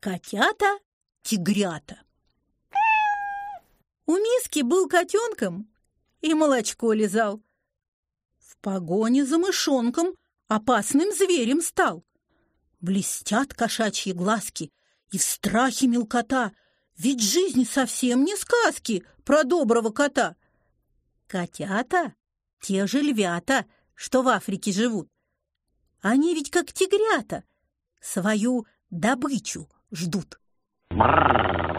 Котята-тигрята. У миски был котенком и молочко лизал. В погоне за мышонком опасным зверем стал. Блестят кошачьи глазки, и в страхе мелкота, ведь жизнь совсем не сказки про доброго кота. Котята — те же львята, что в Африке живут. Они ведь как тигрята, свою добычу ждут. Бррр.